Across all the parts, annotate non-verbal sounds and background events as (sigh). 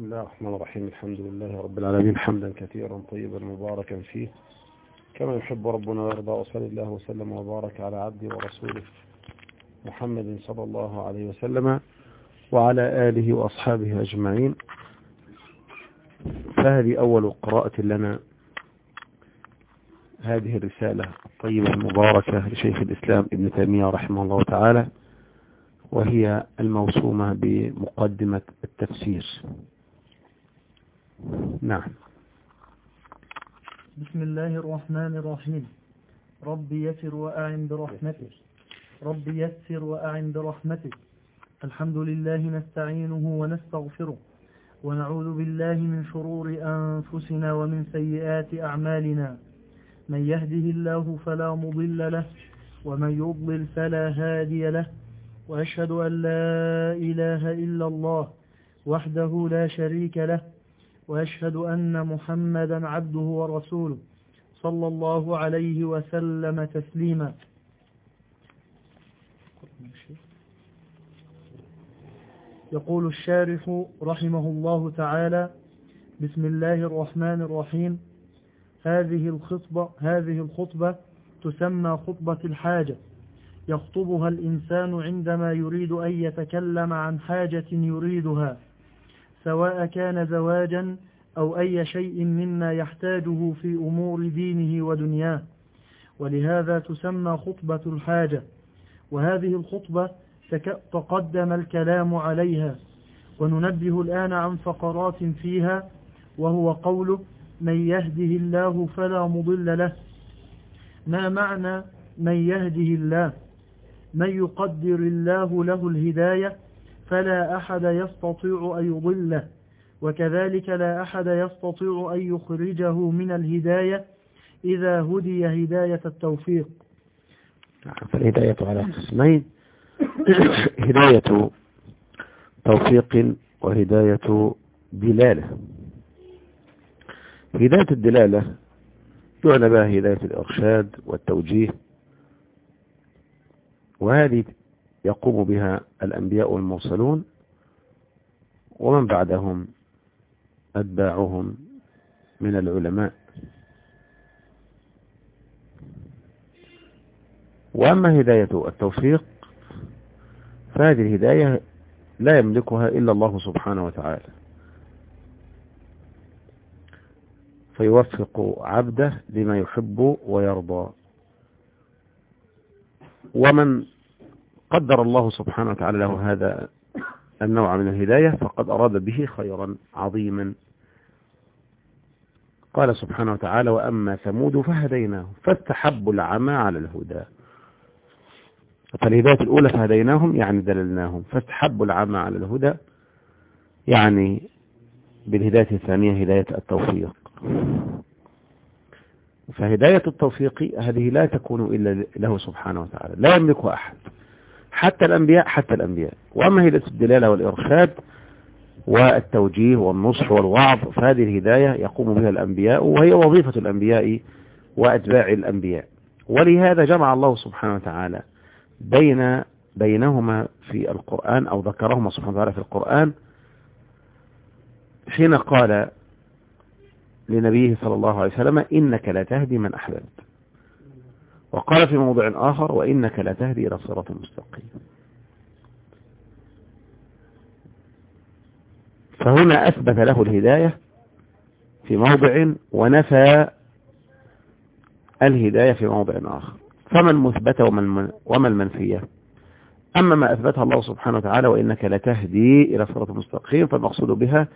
بسم الله الرحمن الرحيم. الحمد لله رب العالمين. حمدا كثيرا طيبا مباركا فيه. كما يحب ربنا ويرضى وصلى الله وسلم وبارك على عبده ورسوله محمد صلى الله عليه وسلم وعلى آله وأصحابه أجمعين. فهذه أول قراءة لنا. هذه الرسالة الطيبة المباركة لشيخ الإسلام ابن تيمية رحمه الله تعالى وهي الموسومة بمقدمة التفسير. نعم. بسم الله الرحمن الرحيم. رب يسر وأعن برحمتك. رب يسر وأعن برحمتك. الحمد لله نستعينه ونستغفره. ونعوذ بالله من شرور أنفسنا ومن سيئات أعمالنا. من يهده الله فلا مضل له ومن يضلل فلا هادي له. وأشهد أن لا إله إلا الله وحده لا شريك له. وأشهد أن محمدا عبده ورسوله صلى الله عليه وسلم تسليما. يقول الشارح رحمه الله تعالى بسم الله الرحمن الرحيم. هذه الخطبة هذه الخطبة تسمى خطبة الحاجة. يخطبها الإنسان عندما يريد أن يتكلم عن حاجة يريدها سواء كان زواجا أو أي شيء مما يحتاجه في أمور دينه ودنياه. ولهذا تسمى خطبة الحاجة. وهذه الخطبة تقدم الكلام عليها. وننبه الآن عن فقرات فيها وهو قوله من يهده الله فلا مضل له ما معنى من يهده الله من يقدر الله له الهداية فلا أحد يستطيع أن يضله. وكذلك لا أحد يستطيع أن يخرجه من الهداية إذا هدي هداية التوفيق. فالهداية على قسمين. (coughs) هداية توفيق وهداية دلالة. هداية الدلالة يعنى بها هداية الإرشاد والتوجيه وهذه يقوم بها الأنبياء والمرسلون ومن بعدهم أتباعهم من العلماء. وأما هداية التوفيق فهذه الهداية لا يملكها إلا الله سبحانه وتعالى. فيوفق عبده لما يحب ويرضى. ومن قدر الله سبحانه وتعالى له هذا النوع من الهداية فقد أراد به خيرا عظيما. قال سبحانه وتعالى وأما ثمود فهديناهم فاستحبوا العمى على الهدى. فالهداية الأولى فهديناهم يعني دللناهم. فاستحبوا العمى على الهدى يعني بالهداية الثانية هداية التوفيق. فهداية التوفيق هذه لا تكون إلا له سبحانه وتعالى لا يملكها أحد. حتى الأنبياء حتى الأنبياء. وأما هداية الدلالة والإرشاد والتوجيه والنصح والوعظ فهذه الهداية يقوم بها الأنبياء وهي وظيفة الأنبياء وأتباع الأنبياء. ولهذا جمع الله سبحانه وتعالى بين بينهما في القرآن أو ذكرهما سبحانه وتعالى في القرآن حين قال لنبيه صلى الله عليه وسلم إنك لا تهدي من أحببت. وقال في موضع آخر وإنك لا تهدي إلى صراط مستقيم. فهنا أثبت له الهداية في موضع ونفى الهداية في موضع آخر. فما المثبت وما المنفية؟ أما ما أثبتها الله سبحانه وتعالى وإنك لتهدي إلى صراط مستقيم فالمقصود بها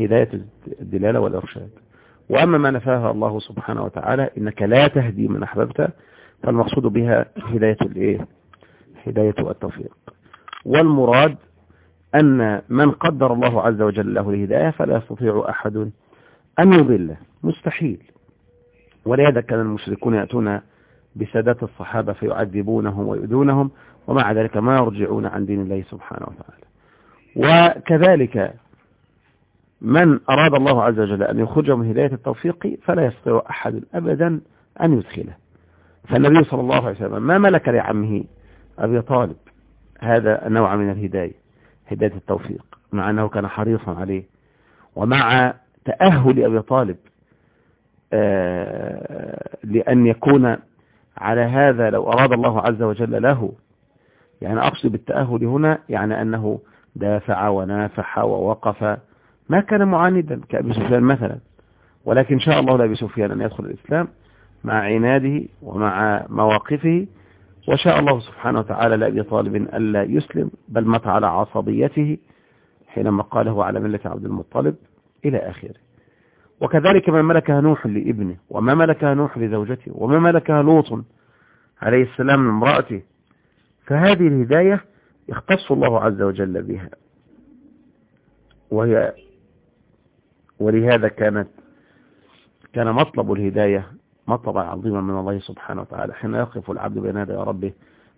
هداية الدلالة والإرشاد. وأما ما نفاها الله سبحانه وتعالى إنك لا تهدي من أحببت فالمقصود بها هداية الإيه؟ هداية التوفيق. والمراد أن من قدر الله عز وجل له الهداية فلا يستطيع أحد أن يضله. مستحيل. ولهذا كان المشركون يأتون بسادات الصحابة فيعذبونهم ويؤذونهم ومع ذلك ما يرجعون عن دين الله سبحانه وتعالى. وكذلك من أراد الله عز وجل أن يخرجه من هداية التوفيق فلا يستطيع أحد أبدا أن يدخله. فالنبي صلى الله عليه وسلم ما ملك لعمه أبي طالب. هذا النوع من الهداية هداية التوفيق مع أنه كان حريصا عليه. ومع تأهل أبي طالب لأن يكون على هذا لو أراد الله عز وجل له. يعني أقصد بالتأهل هنا يعني أنه دافع ونافح ووقف ما كان معاندا كأبي سفيان مثلا. ولكن شاء الله لأبي سفيان أن يدخل الإسلام. مع عناده ومع مواقفه وشاء الله سبحانه وتعالى لأبي طالب ألا يسلم بل مات على عصبيته حينما قاله على ملة عبد المطلب إلى آخره. وكذلك ما ملكها نوح لابنه وما ملكها نوح لزوجته وما ملكها لوط عليه السلام من امرأته فهذه الهداية يختص الله عز وجل بها. وهي ولهذا كانت كان مطلب الهداية مطلبا عظيما من الله سبحانه وتعالى. حين يقف العبد بين يدي ربه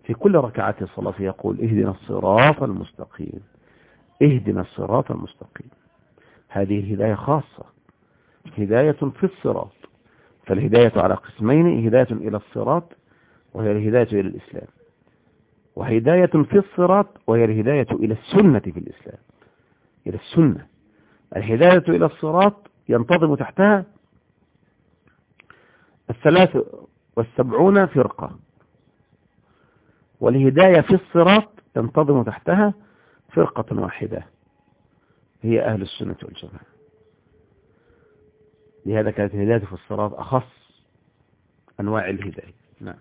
في كل ركعات الصلاة يقول اهدنا الصراط المستقيم. اهدنا الصراط المستقيم. هذه الهداية خاصة. هداية في الصراط. فالهداية على قسمين هداية إلى الصراط وهي الهداية إلى الإسلام. وهداية في الصراط وهي الهداية إلى السنة في الإسلام. إلى السنة. الهداية إلى الصراط ينتظم تحتها الثلاث والسبعون فرقة. والهداية في الصراط ينتظم تحتها فرقة واحدة هي أهل السنة والجماعة. لهذا كانت الهداية في الصراط أخص أنواع الهداية. نعم.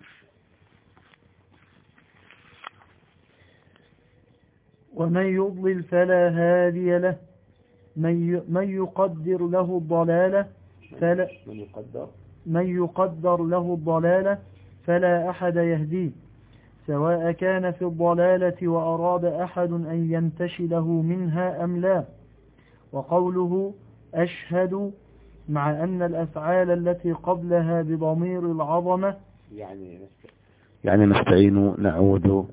ومن يضلل فلا هادي له من من يقدر له الضلالة فلا من يقدر؟ من يقدر له الضلالة فلا أحد يهديه. سواء كان في الضلالة وأراد أحد أن ينتشله منها أم لا. وقوله أشهد مع أن الأفعال التي قبلها بضمير العظمة يعني يعني نستعين نعود.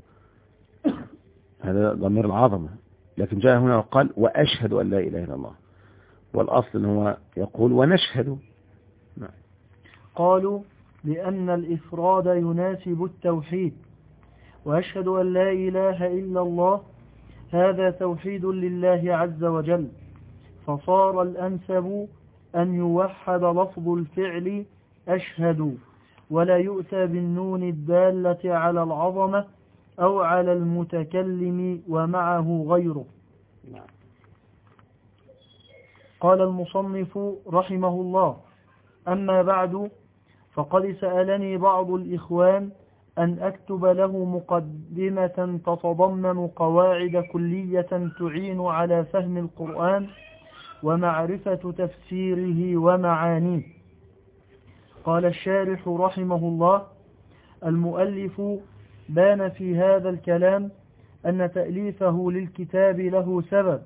هذا ضمير العظمة. لكن جاء هنا وقال وأشهد أن لا إله إلا الله. والأصل هو يقول ونشهد. نعم. قالوا لأن الإفراد يناسب التوحيد وأشهد أن لا إله إلا الله هذا توحيد لله عز وجل فصار الأنسب أن يوحد لفظ الفعل أشهد ولا يؤتى بالنون الدالة على العظمة أو على المتكلم ومعه غيره نعم. قال المصنف رحمه الله أما بعد فقد سألني بعض الإخوان أن أكتب له مقدمة تتضمن قواعد كلية تعين على فهم القرآن ومعرفة تفسيره ومعانيه. قال الشارح رحمه الله المؤلف بان في هذا الكلام أن تأليفه للكتاب له سبب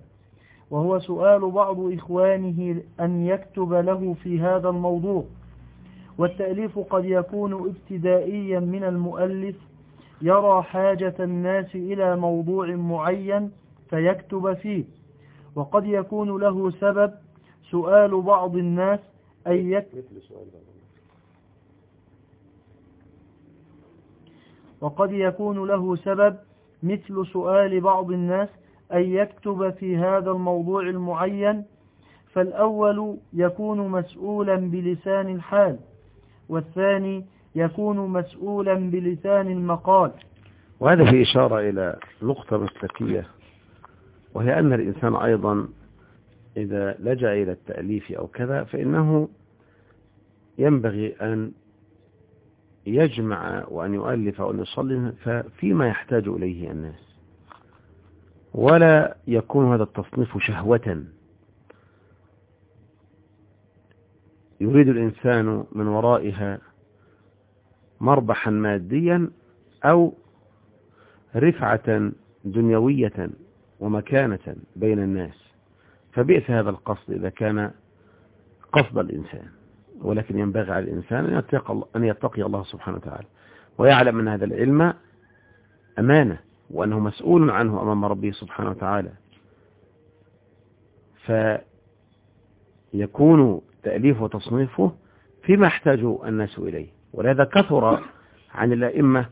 وهو سؤال بعض إخوانه أن يكتب له في هذا الموضوع. والتأليف قد يكون ابتدائيا من المؤلف يرى حاجة الناس إلى موضوع معين فيكتب فيه وقد يكون له سبب سؤال بعض الناس أن يكتب وقد يكون له سبب مثل سؤال بعض الناس أن يكتب في هذا الموضوع المعين فالأول يكون مسؤولا بلسان الحال والثاني يكون مسؤولا بلسان المقال. وهذا في إشارة إلى نقطة مسلكية وهي أن الإنسان أيضا إذا لجأ إلى التأليف أو كذا فإنه ينبغي أن يجمع وأن يؤلف أو يصلي فيما يحتاج إليه الناس. ولا يكون هذا التصنيف شهوة. يريد الإنسان من ورائها مربحا ماديا أو رفعة دنيوية ومكانة بين الناس. فبئس هذا القصد إذا كان قصد الإنسان. ولكن ينبغي على الإنسان أن يتقي, الله سبحانه وتعالى. ويعلم أن هذا العلم أمانة وأنه مسؤول عنه أمام ربه سبحانه وتعالى. فيكون تأليفه وتصنيفه فيما يحتاج الناس إليه. ولهذا كثر عن الأئمة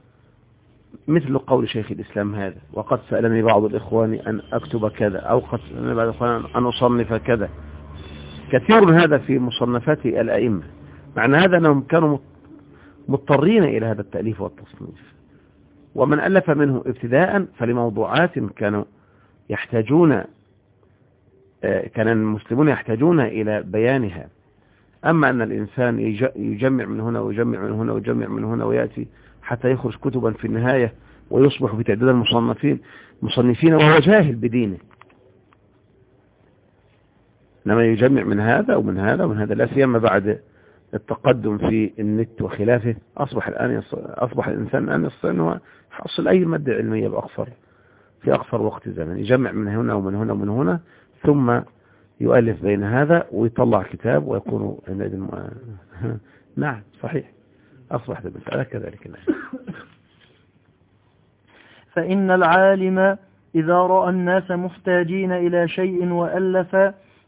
مثل قول شيخ الإسلام هذا وقد سألني بعض الإخوان أن أكتب كذا أو قد سألني بعض الإخوان أن أصنف كذا. كثير من هذا في مصنفات الأئمة. معنى هذا أنهم كانوا مضطرين إلى هذا التأليف والتصنيف. ومن ألف منه ابتداء فلموضوعات كانوا يحتاجون آه، كان المسلمون يحتاجون إلى بيانها. أما أن الإنسان يجمع من هنا ويجمع من هنا ويجمع من هنا ويأتي حتى يخرج كتبا في النهاية ويصبح في تعداد المصنفين مصنفين وهو جاهل بدينه. لما يجمع من هذا ومن هذا ومن هذا لا سيما بعد التقدم في النت وخلافه. أصبح الآن أصبح الإنسان الآن يستطيع أنه يحصل أي مادة علمية بأقصر في أقصر وقت زمن يجمع من هنا ومن هنا ومن هنا ثم يؤلف بين هذا ويطلع كتاب ويكون (laughs) نعم صحيح. أصبحت المسألة كذلك نعم. فإن العالم إذا رأى الناس محتاجين إلى شيء وألف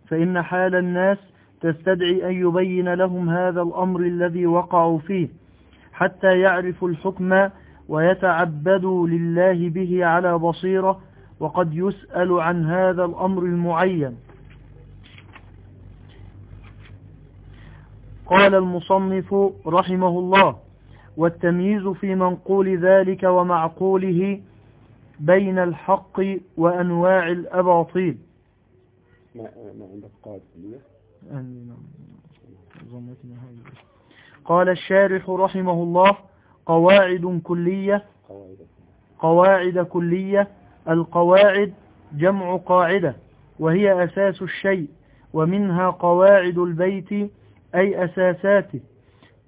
فإن حال الناس تستدعي أن يبين لهم هذا الأمر الذي وقعوا فيه حتى يعرفوا الحكم ويتعبدوا لله به على بصيرة وقد يسأل عن هذا الأمر المعين. قال المصنف رحمه الله والتمييز في منقول ذلك ومعقوله بين الحق وأنواع الأباطيل. ما عندك قال الشارح رحمه الله قواعد كلية قواعد كلية القواعد جمع قاعدة وهي أساس الشيء ومنها قواعد البيت أي أساساته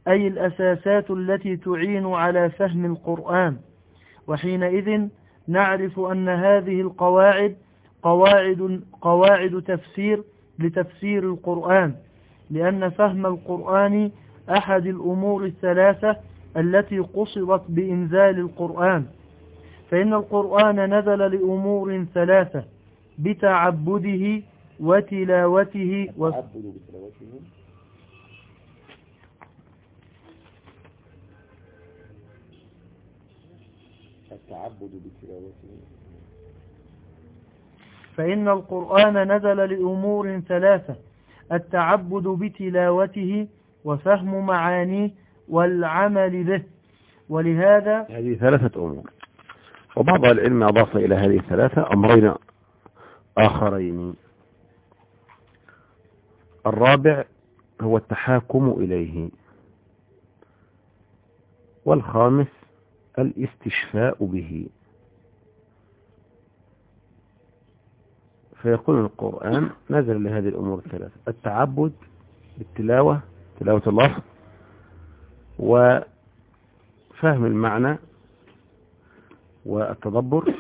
أي الأساسات التي تعين على فهم القرآن وحينئذ نعرف أن هذه القواعد قواعد, قواعد تفسير لتفسير القرآن لأن فهم القرآن أحد الأمور الثلاثة التي قصدت بإنزال القرآن فإن القرآن نزل لأمور ثلاثة بتعبده وتلاوته. التعبد بتلاوته. فإن القرآن نزل لأمور ثلاثة التعبد بتلاوته وفهم معانيه والعمل به. ولهذا هذه ثلاثة أمور. وبعض العلم أضاف إلى هذه الثلاثة أمرين آخرين. الرابع هو التحاكم إليه. والخامس الاستشفاء به. فيقول القرآن نزل لهذه الأمور الثلاثة التعبد بالتلاوة تلاوة اللفظ وفهم المعنى والتدبر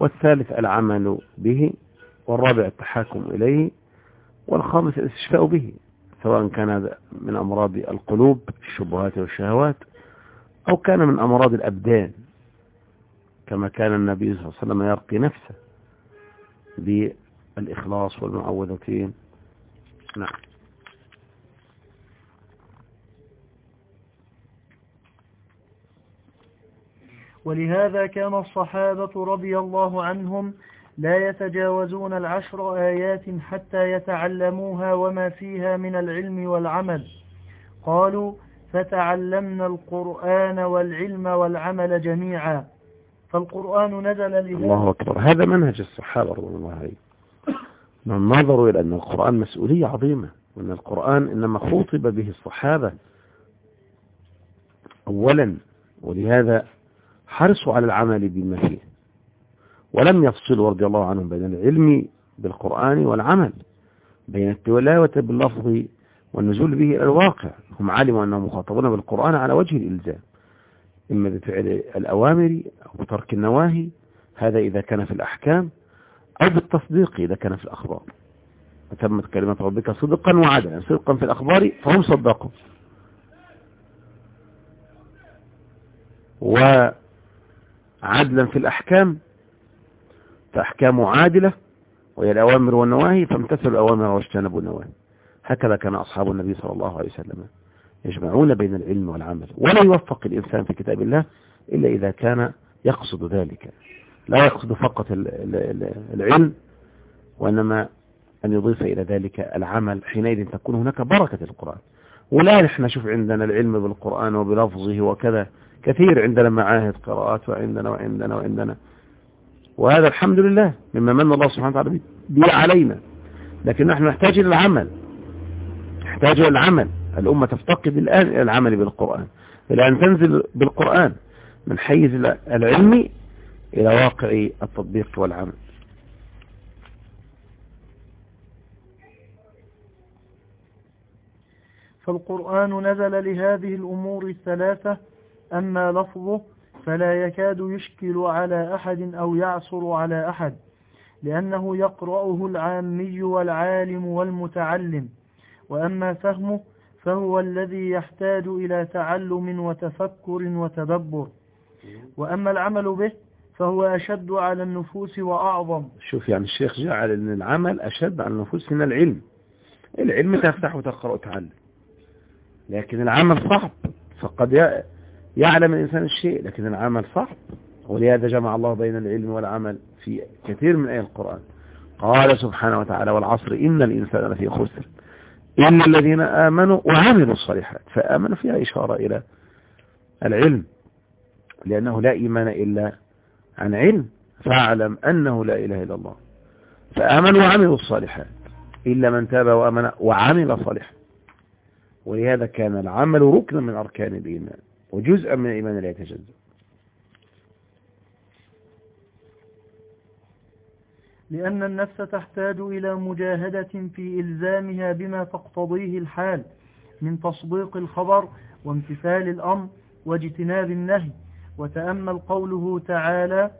والثالث العمل به والرابع التحاكم إليه والخامس الاستشفاء به سواء كان من أمراض القلوب الشبهات والشهوات. أو كان من أمراض الأبدان كما كان النبي صلى الله عليه وسلم يرقي نفسه بالإخلاص والمعوذتين. نعم. ولهذا كان الصحابة رضي الله عنهم لا يتجاوزون العشر آيات حتى يتعلموها وما فيها من العلم والعمل. قالوا فتعلمنا القرآن والعلم والعمل جميعا. فالقرآن نزل له الله أكبر. هذا منهج الصحابة رضي الله عليهم. من نظروا إلى أن القرآن مسؤولية عظيمة وأن القرآن إنما خوطب به الصحابة. أولا ولهذا حرصوا على العمل بما فيه. ولم يفصلوا رضي الله عنهم بين العلم بالقرآن والعمل بين التلاوة باللفظ والنزول به إلى الواقع. هم علموا أنهم مخاطبون بالقرآن على وجه الإلزام. إما بفعل الأوامر أو بترك النواهي هذا إذا كان في الأحكام أو بالتصديق إذا كان في الأخبار. وتمت كلمة ربك صدقا وعدلا. صدقا في الأخبار فهم صدقوا. وعدلا في الأحكام فأحكام عادلة وهي الأوامر والنواهي فامتثلوا الأوامر واجتنبوا النواهي. هكذا كان أصحاب النبي صلى الله عليه وسلم يجمعون بين العلم والعمل. ولا يوفق الإنسان في كتاب الله إلا إذا كان يقصد ذلك. لا يقصد فقط العلم وإنما أن يضيف إلى ذلك العمل. حينئذ تكون هناك بركة القرآن. ولا نحن شوف عندنا العلم بالقرآن وبلفظه وكذا. كثير عندنا معاهد قراءات وعندنا وعندنا وعندنا. وهذا الحمد لله مما من الله سبحانه وتعالى به علينا. لكن نحن نحتاج إلى العمل. نحتاج إلى العمل. الأمة تفتقد الآن إلى العمل بالقرآن. إلى أن تنزل بالقرآن من حيز العلم إلى واقع التطبيق والعمل. فالقرآن نزل لهذه الأمور الثلاثة أما لفظه فلا يكاد يشكل على أحد أو يعصر على أحد لأنه يقرأه العامي والعالم والمتعلم. وأما فهمه فهو الذي يحتاج إلى تعلم وتفكر وتدبر. وأما العمل به فهو أشد على النفوس وأعظم. شوف يعني الشيخ جعل أن العمل أشد على النفوس من العلم. العلم تفتح وتقرأ وتعلم. لكن العمل صعب. فقد يعلم الإنسان الشيء لكن العمل صعب. ولهذا جمع الله بين العلم والعمل في كثير من آية القرآن. قال سبحانه وتعالى والعصر إن الإنسان لفي خسر. إن الذين آمنوا وعملوا الصالحات فآمنوا فيها إشارة إلى العلم لأنه لا إيمان إلا عن علم فاعلم أنه لا إله إلا الله فآمنوا وعملوا الصالحات إلا من تاب وآمن وعمل صالحا ولهذا كان العمل ركنا من أركان الإيمان وجزءا من الإيمان لا يتجزأ. لأن النفس تحتاج إلى مجاهدة في إلزامها بما تقتضيه الحال من تصديق الخبر وامتثال الأمر واجتناب النهي. وتأمل قوله تعالى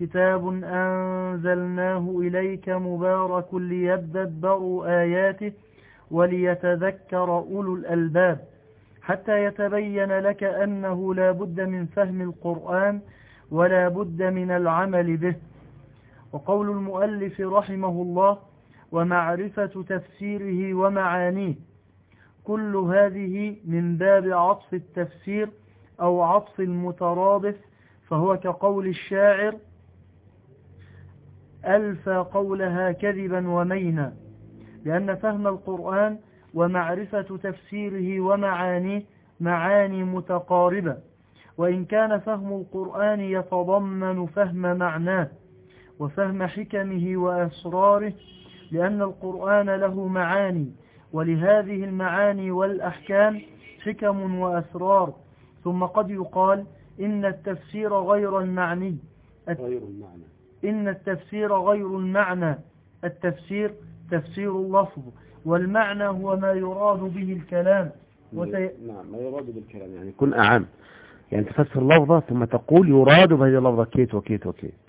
كتاب أنزلناه إليك مبارك ليدبروا آياته وليتذكر أولو الألباب حتى يتبين لك أنه لا بد من فهم القرآن ولا بد من العمل به. وقول المؤلف رحمه الله ومعرفة تفسيره ومعانيه. كل هذه من باب عطف التفسير أو عطف المترادف فهو كقول الشاعر ألفى قولها كذبا ومينا. لأن فهم القرآن ومعرفة تفسيره ومعانيه معاني متقاربة. وإن كان فهم القرآن يتضمن فهم معناه. وفهم حكمه وأسراره لأن القرآن له معاني ولهذه المعاني والأحكام حكم وأسرار. ثم قد يقال إن التفسير غير المعني. غير المعنى. إن التفسير غير المعنى. التفسير تفسير اللفظ والمعنى هو ما يراد به الكلام. وسي... نعم ما يراد بالكلام يعني يكون أعم. يعني تفسر لفظة ثم تقول يراد بهذه اللفظة كيت وكيت وكيت.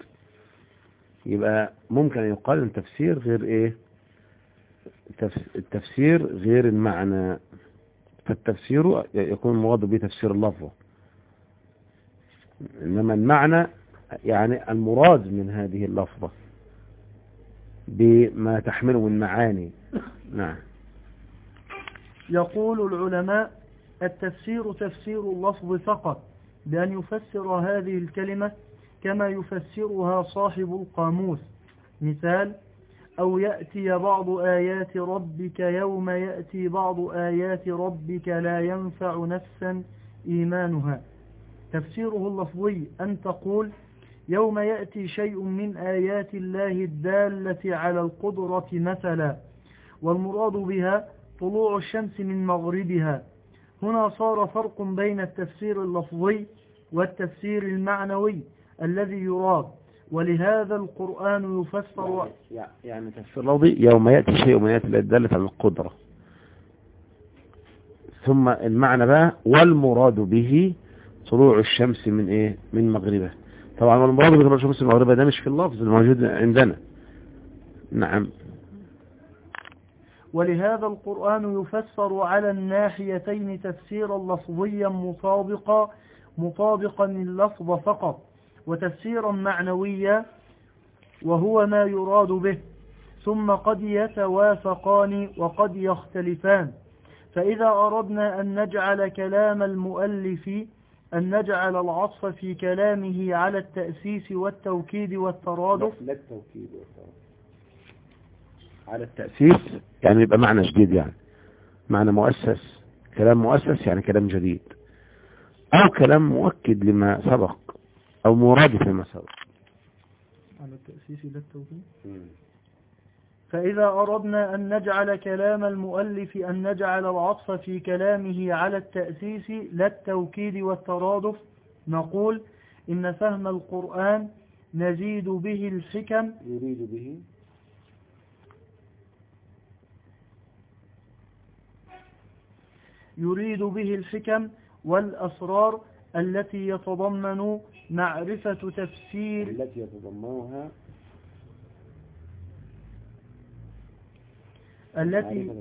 يبقى ممكن يقال إن التفسير غير إيه؟ التفسير غير المعنى. فالتفسير يكون مراد به تفسير اللفظة إنما المعنى يعني المراد من هذه اللفظة بما تحمله من معاني. نعم. يقول العلماء التفسير تفسير اللفظ فقط بأن يفسر هذه الكلمة كما يفسرها صاحب القاموس. مثال أو يأتي بعض آيات ربك يوم يأتي بعض آيات ربك لا ينفع نفسا إيمانها. تفسيره اللفظي أن تقول يوم يأتي شيء من آيات الله الدالة على القدرة مثلا والمراد بها طلوع الشمس من مغربها. هنا صار فرق بين التفسير اللفظي والتفسير المعنوي. الذي يراد ولهذا القرآن يفسر يعني تفسير لفظي يوم يأتي شيء من الله الدالة على القدرة. ثم المعنى بقى والمراد به طلوع الشمس من إيه؟ من مغربها طبعا المراد بطلوع الشمس من مغربها ده مش في اللفظ الموجود عندنا. نعم. ولهذا القرآن يفسر على الناحيتين تفسيرا لفظيا مطابقا مطابقا اللفظ فقط. وتفسيرا معنويا وهو ما يراد به. ثم قد يتوافقان وقد يختلفان. فإذا أردنا أن نجعل كلام المؤلف أن نجعل العطف في كلامه على التأسيس والتوكيد والترادف. لا التوكيد والترادف. على التأسيس يعني يبقى معنى جديد يعني. معنى مؤسس. كلام مؤسس يعني كلام جديد. أو كلام مؤكد لما سبق. أو مرادف سبق على التأسيس لا التوكيد فإذا أردنا أن نجعل كلام المؤلف أن نجعل العطف في كلامه على التأسيس لا التوكيد والترادف نقول إن فهم القرآن نزيد به الحكم. يريد به. يريد به الحكم والأسرار التي يتضمن معرفة تفسير التي يتضمنها التي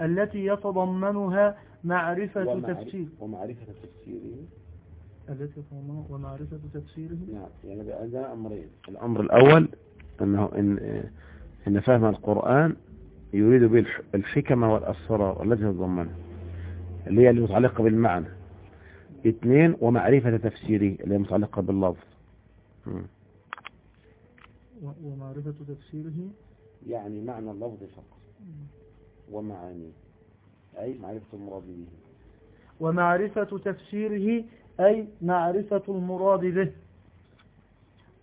التي يتضمنها معرفة تفسير. ومعرفة تفسيره. التي يتضمنها ومعرفة تفسيره. نعم يعني عندنا أمرين. الأمر الأول أنه إن, إن فهم القرآن يريد به الح- الحكمة والأسرار التي تتضمنها اللي هي المتعلقة بالمعنى. اثنين ومعرفة تفسيره اللي هي متعلقة باللفظ. ومعرفة تفسيره؟ يعني معنى اللفظ فقط. ومعانيه أي معرفة المراد به. ومعرفة تفسيره أي معرفة المراد به.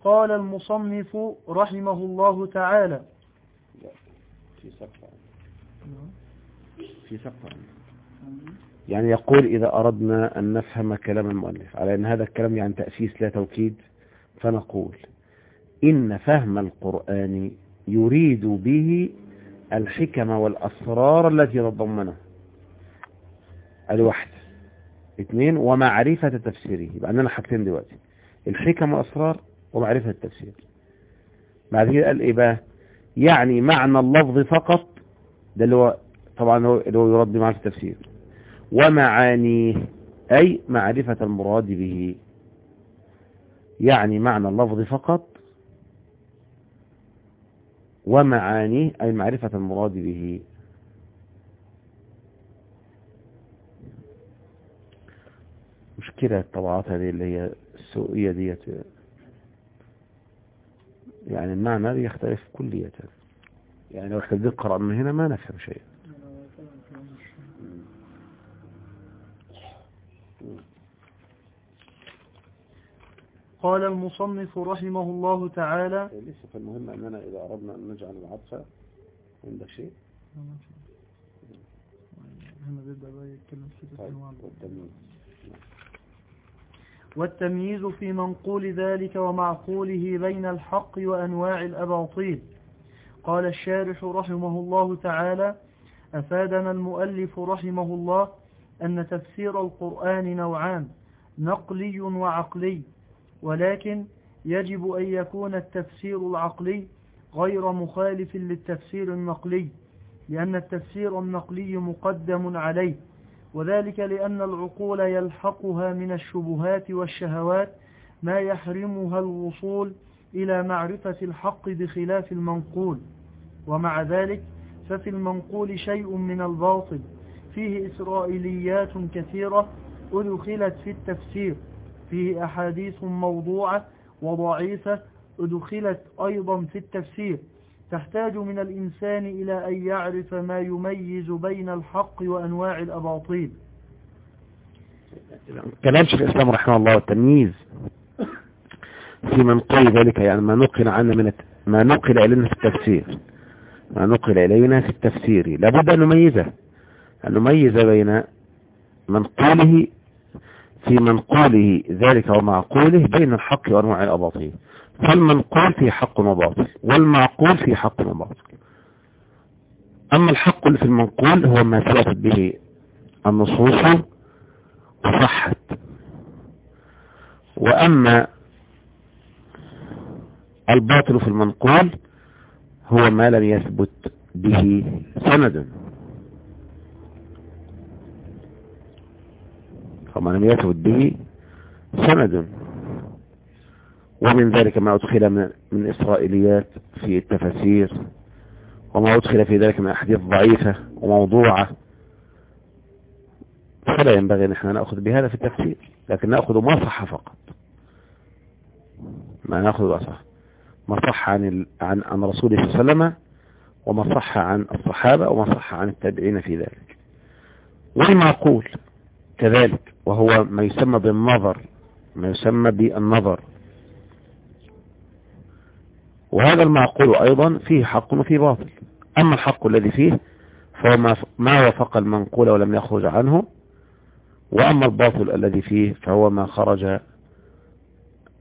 قال المصنف رحمه الله تعالى. في سقط. في سقط. يعني يقول إذا أردنا أن نفهم كلام المؤلف على أن هذا الكلام يعني تأسيس لا توكيد فنقول إن فهم القرآن يريد به الحكم والأسرار التي تضمنها الواحد اثنين ومعرفة تفسيره. يبقى عندنا حاجتين دلوقتي. الحكم والأسرار ومعرفة التفسير. بعد كده قال إيه بقى؟ يعني معنى اللفظ فقط ده اللي هو طبعا هو اللي هو يرد بمعنى التفسير. ومعانيه أي معرفة المراد به. يعني معنى اللفظ فقط. ومعانيه أي معرفة المراد به. مشكلة الطبعات هذه اللي هي السوقية ديت؟ يعني المعنى يختلف كلية. يعني لو إحنا نقرأ من هنا ما نفهم شيء قال المصنف رحمه الله تعالى لسه فالمهم أننا إذا أردنا أن نجعل العطف عندك شيء. هنا بيبدأ بقى يتكلم في طيب أنواع والتمييز في منقول ذلك ومعقوله بين الحق وأنواع الأباطيل. قال الشارح رحمه الله تعالى أفادنا المؤلف رحمه الله أن تفسير القرآن نوعان نقلي وعقلي. ولكن يجب أن يكون التفسير العقلي غير مخالف للتفسير النقلي لأن التفسير النقلي مقدم عليه وذلك لأن العقول يلحقها من الشبهات والشهوات ما يحرمها الوصول إلى معرفة الحق بخلاف المنقول. ومع ذلك ففي المنقول شيء من الباطل فيه إسرائيليات كثيرة أدخلت في التفسير. فيه أحاديث موضوعة وضعيفة أدخلت أيضا في التفسير. تحتاج من الإنسان إلى أن يعرف ما يميز بين الحق وأنواع الأباطيل. كلام شيخ الإسلام رحمه الله والتمييز في منقول ذلك يعني ما نقل عنا من. ما نقل إلينا في التفسير. ما نقل إلينا في التفسير. لابد أن نميزه. أن نميز بين منقوله في منقوله ذلك ومعقوله بين الحق وأنواع الأباطيل. فالمنقول في حق وباطل والمعقول في حق وباطل. أما الحق اللي في المنقول هو ما ثبتت به النصوص وصحت. وأما الباطل في المنقول هو ما لم يثبت به سند وما لم يثبت به سند. ومن ذلك ما أدخل من, إسرائيليات في التفاسير وما أدخل في ذلك من أحاديث ضعيفة وموضوعة. فلا ينبغي أن إحنا نأخذ بهذا في التفسير لكن نأخذ ما صح فقط. ما نأخذ ما صح. ما صح عن. عن, عن رسوله صلى الله عليه وسلم وما صح عن الصحابة وما صح عن التابعين في ذلك. والمعقول كذلك وهو ما يسمى بالنظر ما يسمى بالنظر. وهذا المعقول أيضا فيه حق وفيه باطل. أما الحق الذي فيه فهو ما وفق المنقول ولم يخرج عنه. وأما الباطل الذي فيه فهو ما خرج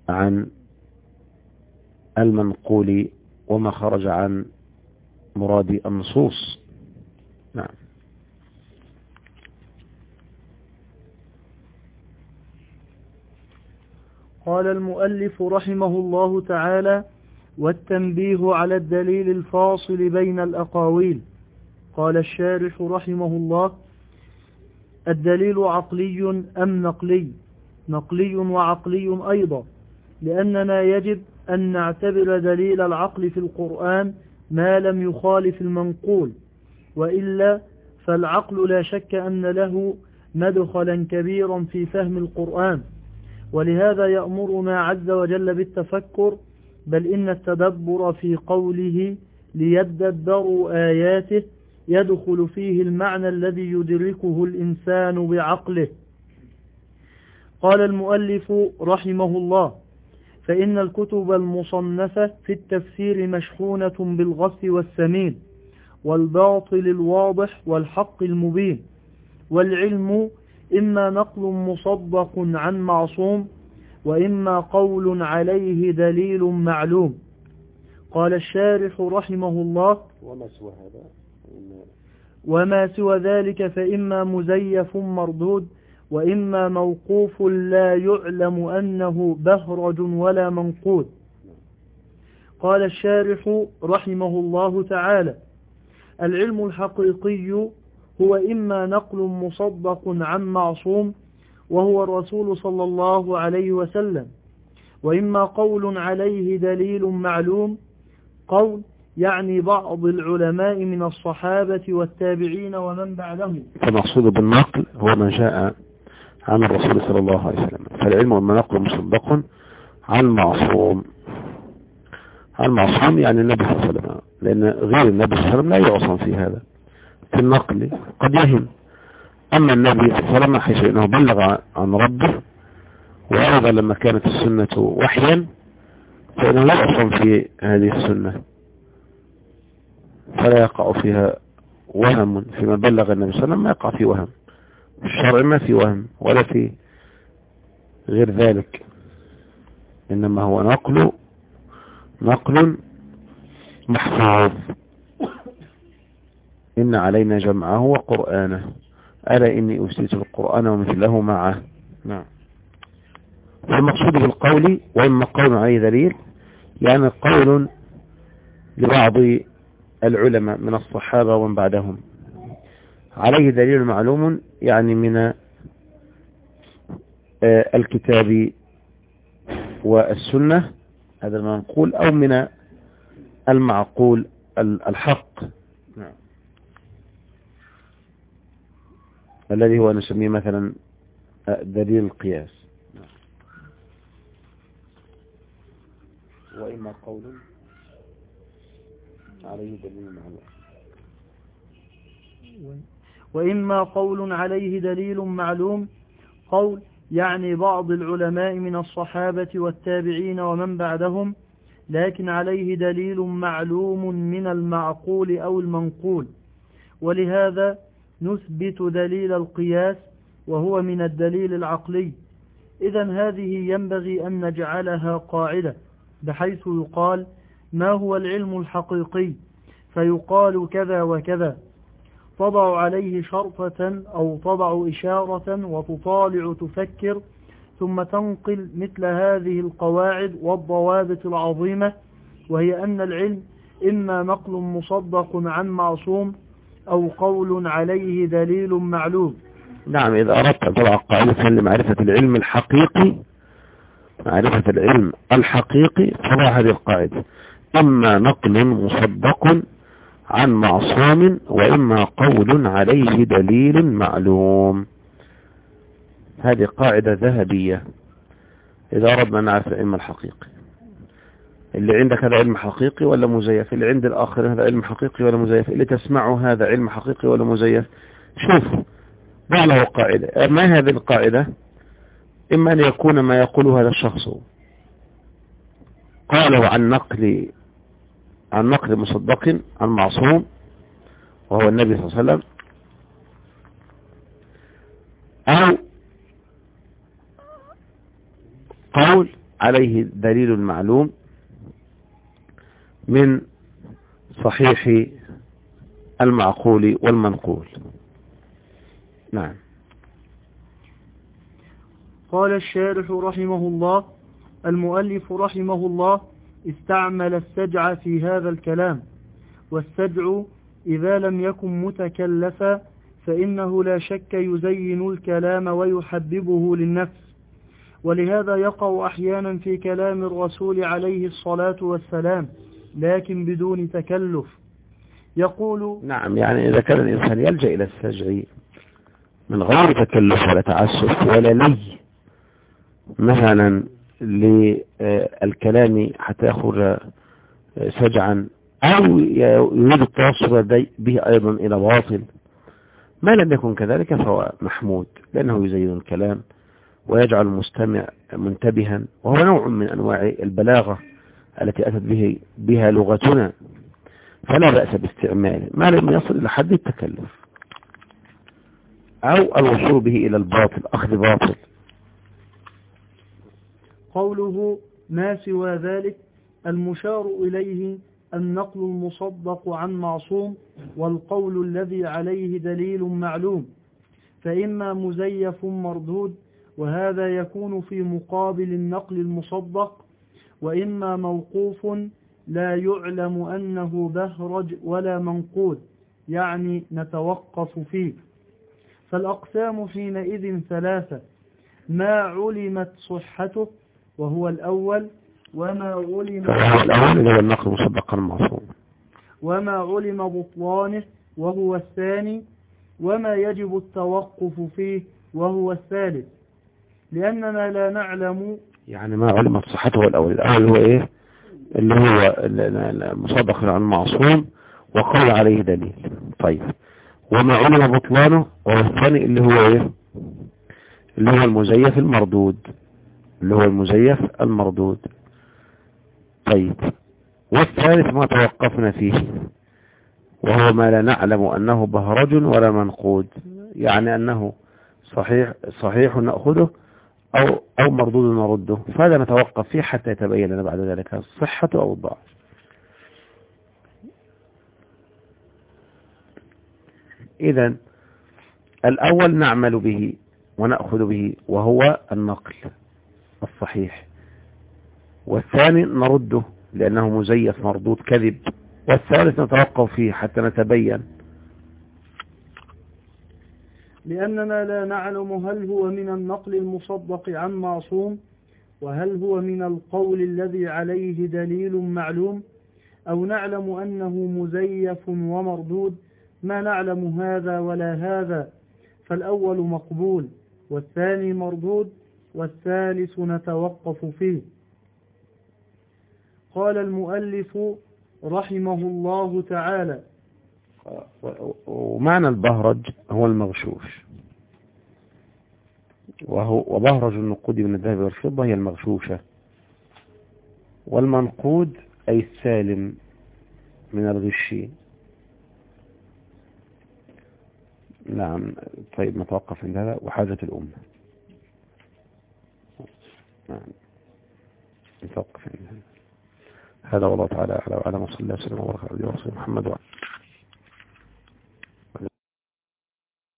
عن المنقول وما خرج عن مراد النصوص. نعم. قال المؤلف رحمه الله تعالى والتنبيه على الدليل الفاصل بين الأقاويل قال الشارح رحمه الله الدليل عقلي أم نقلي؟ نقلي وعقلي أيضا لأننا يجب أن نعتبر دليل العقل في القرآن ما لم يخالف المنقول وإلا فالعقل لا شك أن له مدخلا كبيرا في فهم القرآن ولهذا يأمرنا عز وجل بالتفكر بل إن التدبر في قوله ليدبروا آياته يدخل فيه المعنى الذي يدركه الإنسان بعقله. قال المؤلف رحمه الله فإن الكتب المصنفة في التفسير مشحونة بالغث والسمين والباطل الواضح والحق المبين والعلم إما نقل مصدق عن معصوم وإما قول عليه دليل معلوم. قال الشارح رحمه الله وما سوى هذا؟ وما سوى ذلك فإما مزيف مردود وإما موقوف لا يعلم أنه بهرج ولا منقود. قال الشارح رحمه الله تعالى العلم الحقيقي هو إما نقل مصدق عن معصوم وهو الرسول صلى الله عليه وسلم وإما قول عليه دليل معلوم قول يعني بعض العلماء من الصحابة والتابعين ومن بعدهم. فالمقصود بالنقل هو ما جاء عن الرسول صلى الله عليه وسلم. فالعلم وما نقل مصدق عن معصوم. عن معصوم يعني النبي صلى الله عليه وسلم لأن غير النبي صلى الله عليه وسلم لا يعصم في هذا. في النقل قد يهم. أما النبي صلى الله عليه وسلم حيث أنه بلغ عن ربه وأيضا لما كانت السنة وحيا فإنه لا يعصم في هذه السنة. فلا يقع فيها وهم فيما بلغ النبي صلى الله عليه وسلم ما يقع فيه وهم. الشرع ما في وهم ولا في غير ذلك. إنما هو نقل نقل محفوظ. إن علينا جمعه وقرآنه. ألا إني أسيت القرآن ومثله معه. نعم. والمقصود بالقول وإما قول عليه دليل يعني قول لبعض العلماء من الصحابة ومن بعدهم. عليه دليل معلوم يعني من آه، الكتاب والسنة هذا المنقول أو من المعقول الحق. نعم. الذي هو نسميه مثلا آه، دليل القياس نعم. وإما قول عليه دليل معلوم وإما قول عليه دليل معلوم قول يعني بعض العلماء من الصحابة والتابعين ومن بعدهم لكن عليه دليل معلوم من المعقول أو المنقول ولهذا نثبت دليل القياس وهو من الدليل العقلي. إذا هذه ينبغي أن نجعلها قاعدة بحيث يقال ما هو العلم الحقيقي فيقال كذا وكذا. تضع عليه شرطة أو تضع إشارة وتطالع تفكر ثم تنقل مثل هذه القواعد والضوابط العظيمة وهي أن العلم إما نقل مصدق عن معصوم أو قول عليه دليل معلوم. نعم إذا أردت تضع قاعدة لمعرفة العلم الحقيقي معرفة العلم الحقيقي فضع هذه القاعدة. إما نقل مصدق عن معصوم وإما قول عليه دليل معلوم. هذه قاعدة ذهبية إذا أردنا نعرف العلم الحقيقي. اللي عندك هذا علم حقيقي ولا مزيف؟ اللي عند الآخر هذا علم حقيقي ولا مزيف؟ اللي تسمعه هذا علم حقيقي ولا مزيف؟ شوف ضع له قاعدة. ما هذه القاعدة؟ إما أن يكون ما يقوله هذا الشخص. قاله عن نقل عن نقل مصدق عن معصوم وهو النبي صلى الله عليه وسلم. أو قول عليه دليل معلوم من صحيح المعقول والمنقول. نعم. قال الشارح رحمه الله المؤلف رحمه الله استعمل السجع في هذا الكلام والسجع إذا لم يكن متكلفا فإنه لا شك يزين الكلام ويحببه للنفس. ولهذا يقع أحيانا في كلام الرسول عليه الصلاة والسلام لكن بدون تكلف. يقول نعم يعني إذا كان الإنسان يلجأ إلى السجع من غير تكلف ولا تعسف ولا لي مثلا للكلام حتى يخرج سجعا أو يريد التوصل به أيضا إلى باطل ما لم يكن كذلك فهو محمود لأنه يزين الكلام ويجعل المستمع منتبها وهو نوع من أنواع البلاغة. التي أتت به بها لغتنا. فلا بأس باستعماله. ما لم يصل إلى حد التكلف. أو الوصول به إلى الباطل أخذ باطل. قوله ما سوى ذلك؟ المشار إليه النقل المصدق عن معصوم والقول الذي عليه دليل معلوم. فإما مزيف مردود وهذا يكون في مقابل النقل المصدق وإما موقوف لا يعلم أنه بهرج ولا منقود يعني نتوقف فيه. فالأقسام حينئذ ثلاثة ما علمت صحته وهو الأول وما علم الأول هو النقل مصدقا معصوم. وما علم بطلانه وهو الثاني وما يجب التوقف فيه وهو الثالث. لأننا لا نعلم يعني ما علمت صحته الأول. الأول هو إيه؟ اللي هو المصدق عن معصوم وقال عليه دليل. طيب. وما علم بطلانه وهو الثاني اللي هو إيه؟ اللي هو المزيف المردود. اللي هو المزيف المردود. طيب. والثالث ما توقفنا فيه. وهو ما لا نعلم أنه بهرج ولا منقود. يعني أنه صحيح صحيح نأخذه أو, أو مردود نرده. فهذا نتوقف فيه حتى يتبين لنا بعد ذلك الصحة أو الضعف إذا الأول نعمل به ونأخذ به وهو النقل الصحيح. والثاني نرده لأنه مزيف مردود كذب. والثالث نتوقف فيه حتى نتبين لأننا لا نعلم هل هو من النقل المصدق عن معصوم وهل هو من القول الذي عليه دليل معلوم أو نعلم أنه مزيف ومردود. ما نعلم هذا ولا هذا. فالأول مقبول والثاني مردود والثالث نتوقف فيه. قال المؤلف رحمه الله تعالى ومعنى البهرج هو المغشوش. وهو وبهرج النقود من الذهب والفضة هي المغشوشة. والمنقود أي السالم من الغش نعم طيب نتوقف عند هذا. وحاجة الأمة نعم. نتوقف عند هذا. هذا والله تعالى أعلى وعلى وصلى الله وسلم وبارك على محمد وعلى